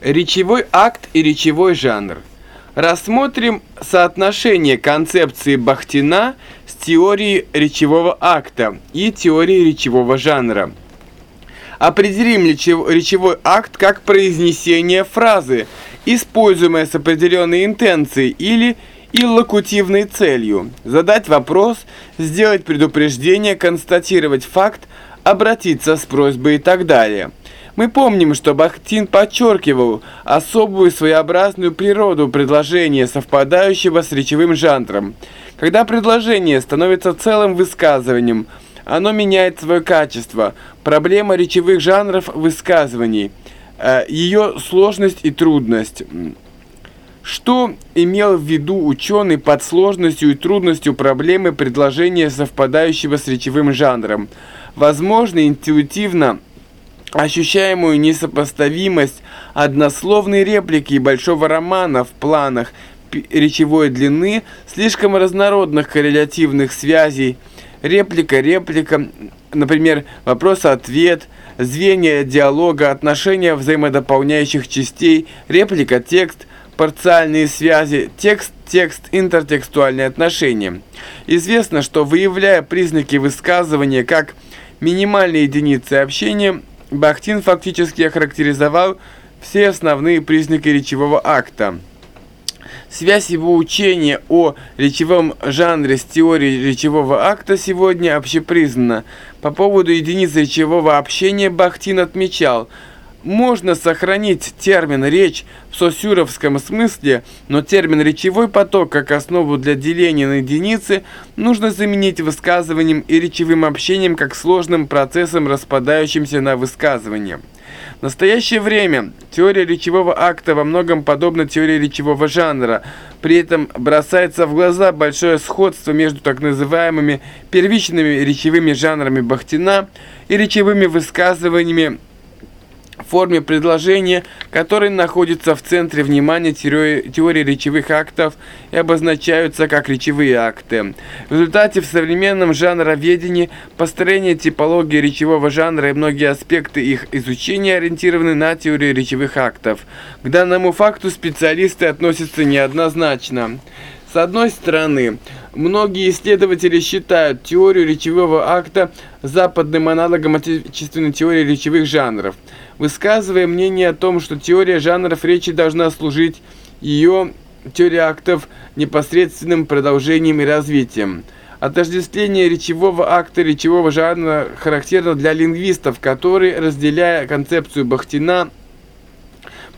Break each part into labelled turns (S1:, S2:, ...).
S1: Речевой акт и речевой жанр. Рассмотрим соотношение концепции Бахтина с теорией речевого акта и теорией речевого жанра. Определим речевой акт как произнесение фразы, используемая с определенной интенцией или иллокутивной целью. Задать вопрос, сделать предупреждение, констатировать факт, обратиться с просьбой и так далее. Мы помним, что Бахтин подчеркивал особую своеобразную природу предложения, совпадающего с речевым жанром. Когда предложение становится целым высказыванием, оно меняет свое качество. Проблема речевых жанров высказываний, э, ее сложность и трудность. Что имел в виду ученый под сложностью и трудностью проблемы предложения, совпадающего с речевым жанром? Возможно, интуитивно ощущаемую несопоставимость однословной реплики большого романа в планах речевой длины, слишком разнородных коррелятивных связей, реплика-реплика, например, вопрос-ответ, звенья диалога, отношения взаимодополняющих частей, реплика-текст, парциальные связи, текст-текст, интертекстуальные отношения. Известно, что выявляя признаки высказывания как минимальные единицы общения – Бахтин фактически охарактеризовал все основные признаки речевого акта. Связь его учения о речевом жанре с теорией речевого акта сегодня общепризнана. По поводу единиц речевого общения Бахтин отмечал – можно сохранить термин «речь» в сосюровском смысле, но термин «речевой поток» как основу для деления на единицы нужно заменить высказыванием и речевым общением как сложным процессом, распадающимся на высказывание. В настоящее время теория речевого акта во многом подобна теории речевого жанра, при этом бросается в глаза большое сходство между так называемыми первичными речевыми жанрами Бахтина и речевыми высказываниями форме предложения, который находится в центре внимания теории речевых актов и обозначаются как речевые акты. В результате в современном жанроведении построение типологии речевого жанра и многие аспекты их изучения ориентированы на теорию речевых актов. К данному факту специалисты относятся неоднозначно. С одной стороны, многие исследователи считают теорию речевого акта западным аналогом отечественной теории речевых жанров, высказывая мнение о том, что теория жанров речи должна служить ее теория актов непосредственным продолжением и развитием. Отождествление речевого акта речевого жанра характерно для лингвистов, которые, разделяя концепцию Бахтина,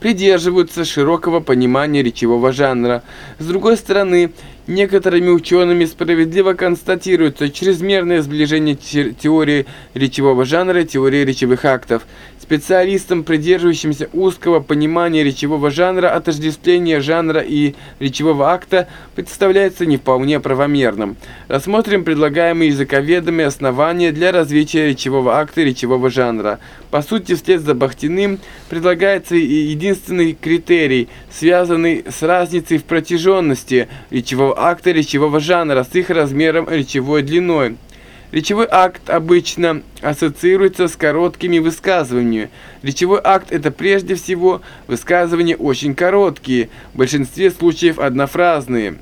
S1: придерживаются широкого понимания речевого жанра. С другой стороны, некоторыми учеными справедливо констатируется чрезмерное сближение теории речевого жанра и теории речевых актов. Специалистам, придерживающимся узкого понимания речевого жанра, отождествление жанра и речевого акта представляется не вполне правомерным. Рассмотрим предлагаемые языковедами основания для развития речевого акта и речевого жанра. По сути, вслед за Бахтиным предлагается единственный критерий, связанный с разницей в протяженности речевого акта и речевого жанра с их размером речевой длиной. Речевой акт обычно ассоциируется с короткими высказываниями. Речевой акт – это прежде всего высказывания очень короткие, в большинстве случаев однофразные.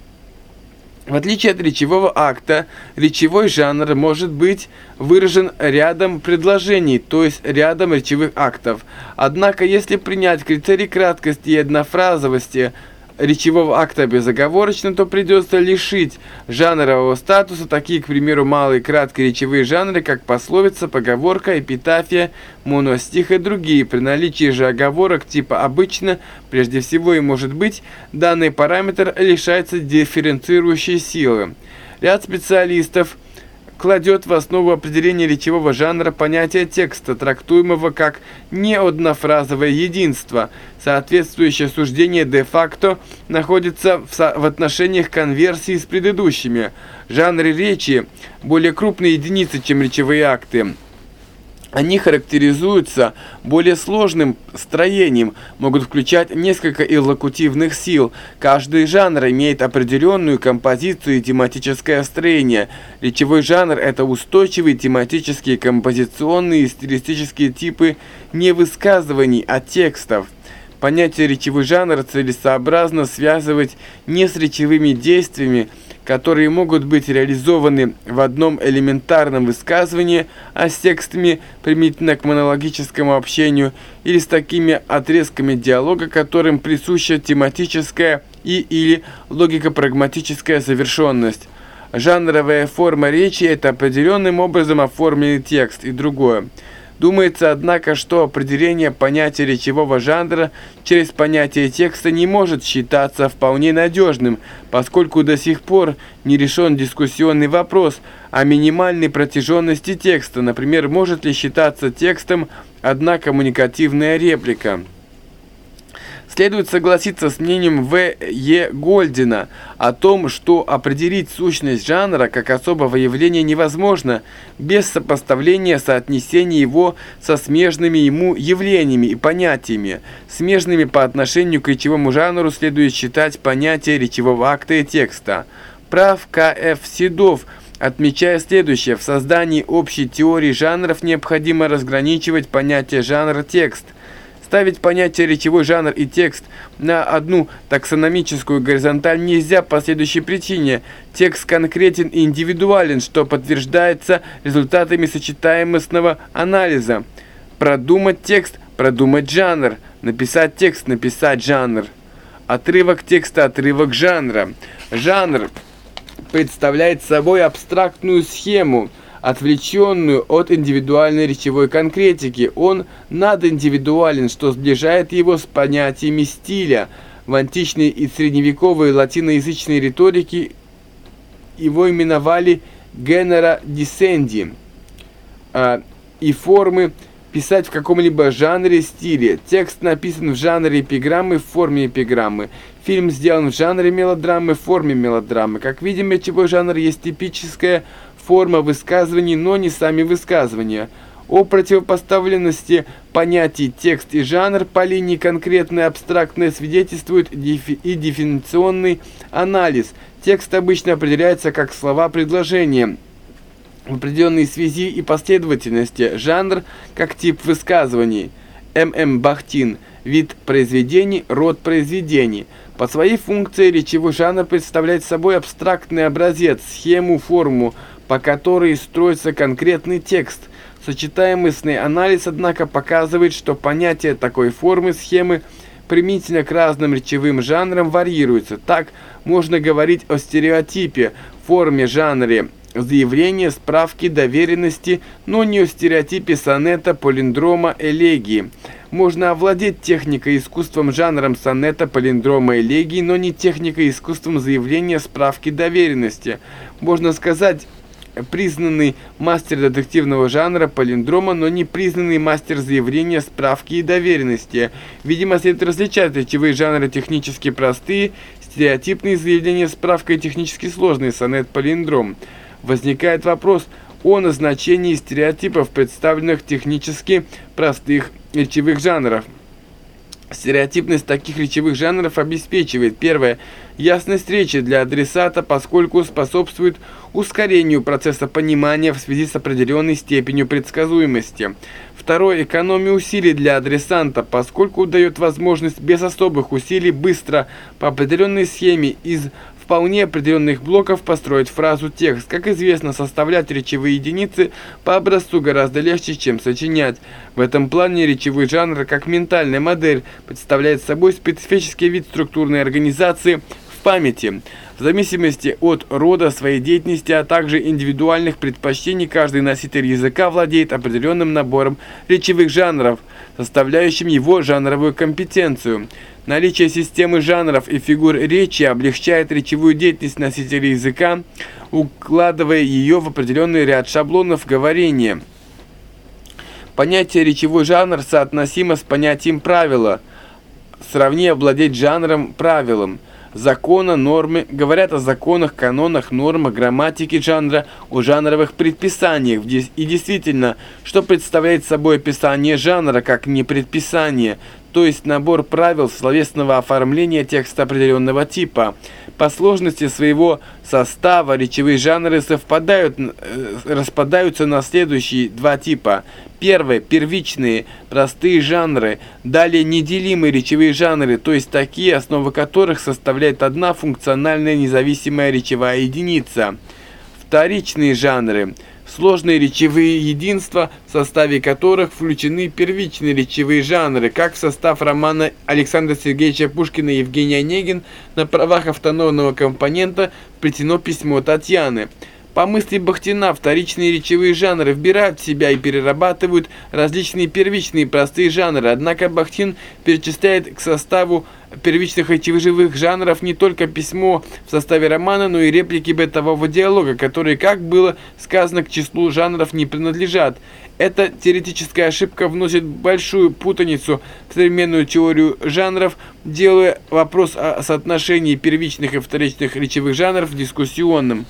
S1: В отличие от речевого акта, речевой жанр может быть выражен рядом предложений, то есть рядом речевых актов. Однако, если принять критерий краткости и однофразовости – речевого акта безоговорочно, то придется лишить жанрового статуса такие, к примеру, малые краткие речевые жанры, как пословица, поговорка, эпитафия, моностих и другие. При наличии же оговорок типа «обычно», прежде всего и может быть, данный параметр лишается дифференцирующей силы. Ряд специалистов – кладет в основу определения речевого жанра понятие текста, трактуемого как неоднофразовое единство. Соответствующее суждение де-факто находится в, в отношениях конверсии с предыдущими. Жанры речи более крупные единицы, чем речевые акты. Они характеризуются более сложным строением, могут включать несколько иллокутивных сил. Каждый жанр имеет определенную композицию и тематическое строение. Речевой жанр – это устойчивые тематические, композиционные и стилистические типы не высказываний, а текстов. Понятие речевой жанр целесообразно связывать не с речевыми действиями, которые могут быть реализованы в одном элементарном высказывании, а с текстами, применительно к монологическому общению, или с такими отрезками диалога, которым присуща тематическая и или логико-прагматическая завершенность. Жанровая форма речи – это определенным образом оформленный текст и другое. Думается, однако, что определение понятия речевого жанра через понятие текста не может считаться вполне надежным, поскольку до сих пор не решен дискуссионный вопрос о минимальной протяженности текста, например, может ли считаться текстом одна коммуникативная реплика. Следует согласиться с мнением В. Е. Гольдина о том, что определить сущность жанра как особого явления невозможно без сопоставления соотнесения его со смежными ему явлениями и понятиями. Смежными по отношению к речевому жанру следует считать понятие речевого акта и текста. Прав К.Ф. Седов – отмечая следующее. В создании общей теории жанров необходимо разграничивать понятие жанр-текст. Ставить понятие речевой жанр и текст на одну таксономическую горизонталь нельзя по следующей причине. Текст конкретен и индивидуален, что подтверждается результатами сочетаемостного анализа. Продумать текст, продумать жанр. Написать текст, написать жанр. Отрывок текста, отрывок жанра. Жанр представляет собой абстрактную схему – отвлеченную от индивидуальной речевой конкретики. Он надиндивидуален, что сближает его с понятиями стиля. В античной и средневековой латиноязычной риторике его именовали «genera discendi» а, и формы писать в каком-либо жанре, стиле. Текст написан в жанре эпиграммы, в форме эпиграммы. Фильм сделан в жанре мелодрамы, в форме мелодрамы. Как видим, речевой жанр есть типическая форма высказываний, но не сами высказывания. О противопоставленности понятий текст и жанр по линии конкретное абстрактное свидетельствует и дефиниционный анализ. Текст обычно определяется как слова предложения в определенной связи и последовательности, жанр как тип высказываний. М.М. Бахтин. Вид произведений, род произведений. По своей функции речевой жанр представляет собой абстрактный образец, схему, форму, по которой строится конкретный текст. Сочетаемостный анализ, однако, показывает, что понятие такой формы схемы применительно к разным речевым жанрам варьируется. Так, можно говорить о стереотипе, форме, жанре, заявления, справки, доверенности, но не о стереотипе сонета, полиндрома, элегии. Можно овладеть техникой искусством жанром сонета, полиндрома, элегии, но не техникой искусством заявления, справки, доверенности. Можно сказать признанный мастер детективного жанра полиндрома, но не признанный мастер заявления, справки и доверенности. Видимо, следует различать речевые жанры технически простые, стереотипные заявления, справка и технически сложные, сонет-полиндром. Возникает вопрос о назначении стереотипов, представленных технически простых речевых жанров. Стереотипность таких речевых жанров обеспечивает, первое, ясность речи для адресата, поскольку способствует ускорению процесса понимания в связи с определенной степенью предсказуемости. Второе, экономию усилий для адресанта, поскольку дает возможность без особых усилий быстро по определенной схеме из вполне определенных блоков построить фразу текст. Как известно, составлять речевые единицы по образцу гораздо легче, чем сочинять. В этом плане речевой жанр, как ментальная модель, представляет собой специфический вид структурной организации памяти. В зависимости от рода своей деятельности, а также индивидуальных предпочтений, каждый носитель языка владеет определенным набором речевых жанров, составляющим его жанровую компетенцию. Наличие системы жанров и фигур речи облегчает речевую деятельность носителя языка, укладывая ее в определенный ряд шаблонов говорения. Понятие речевой жанр соотносимо с понятием правила. Сравни овладеть жанром правилом закона, нормы, говорят о законах, канонах, нормах, грамматике жанра, о жанровых предписаниях. И действительно, что представляет собой описание жанра, как не предписание – то есть набор правил словесного оформления текста определенного типа. По сложности своего состава речевые жанры совпадают, э, распадаются на следующие два типа. Первый – первичные, простые жанры. Далее – неделимые речевые жанры, то есть такие, основы которых составляет одна функциональная независимая речевая единица. Вторичные жанры – сложные речевые единства, в составе которых включены первичные речевые жанры, как в состав романа Александра Сергеевича Пушкина «Евгений Онегин» на правах автономного компонента вплетено письмо Татьяны. По мысли Бахтина, вторичные речевые жанры вбирают в себя и перерабатывают различные первичные простые жанры, однако Бахтин перечисляет к составу первичных речевых жанров не только письмо в составе романа, но и реплики бытового диалога, которые, как было сказано, к числу жанров не принадлежат. Эта теоретическая ошибка вносит большую путаницу в современную теорию жанров, делая вопрос о соотношении первичных и вторичных речевых жанров дискуссионным.